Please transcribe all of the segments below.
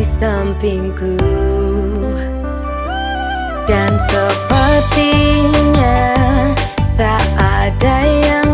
di sampingku. Dan sepertinya tak ada yang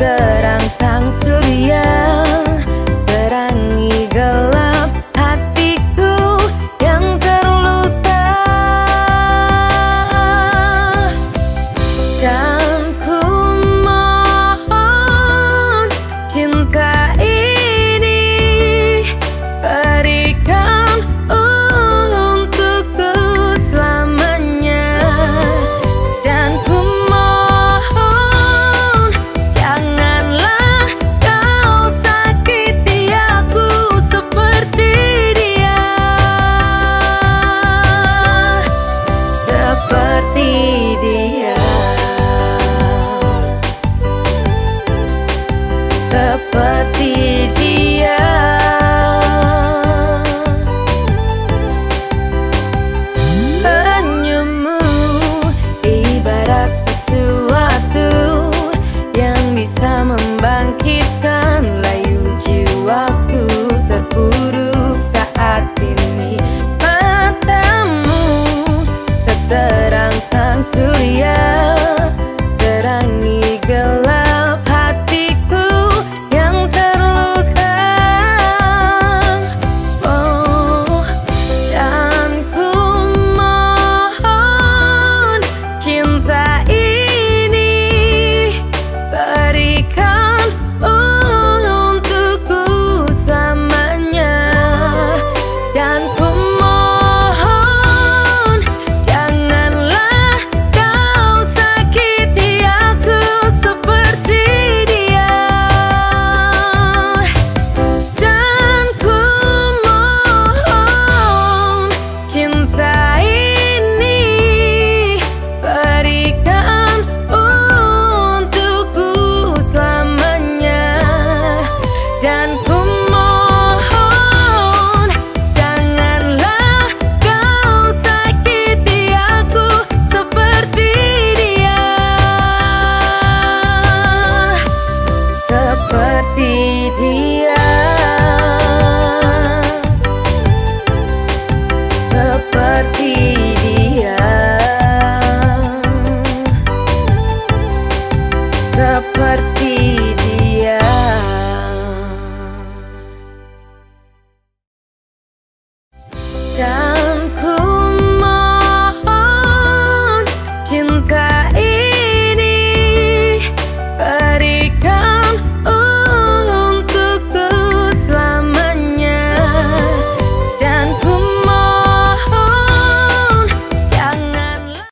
the seperti dia. Senyummu ibarat sesuatu Yang bisa membangkitkan layu jiwaku Terpuruk saat ini. Matamu seterang sang surya. really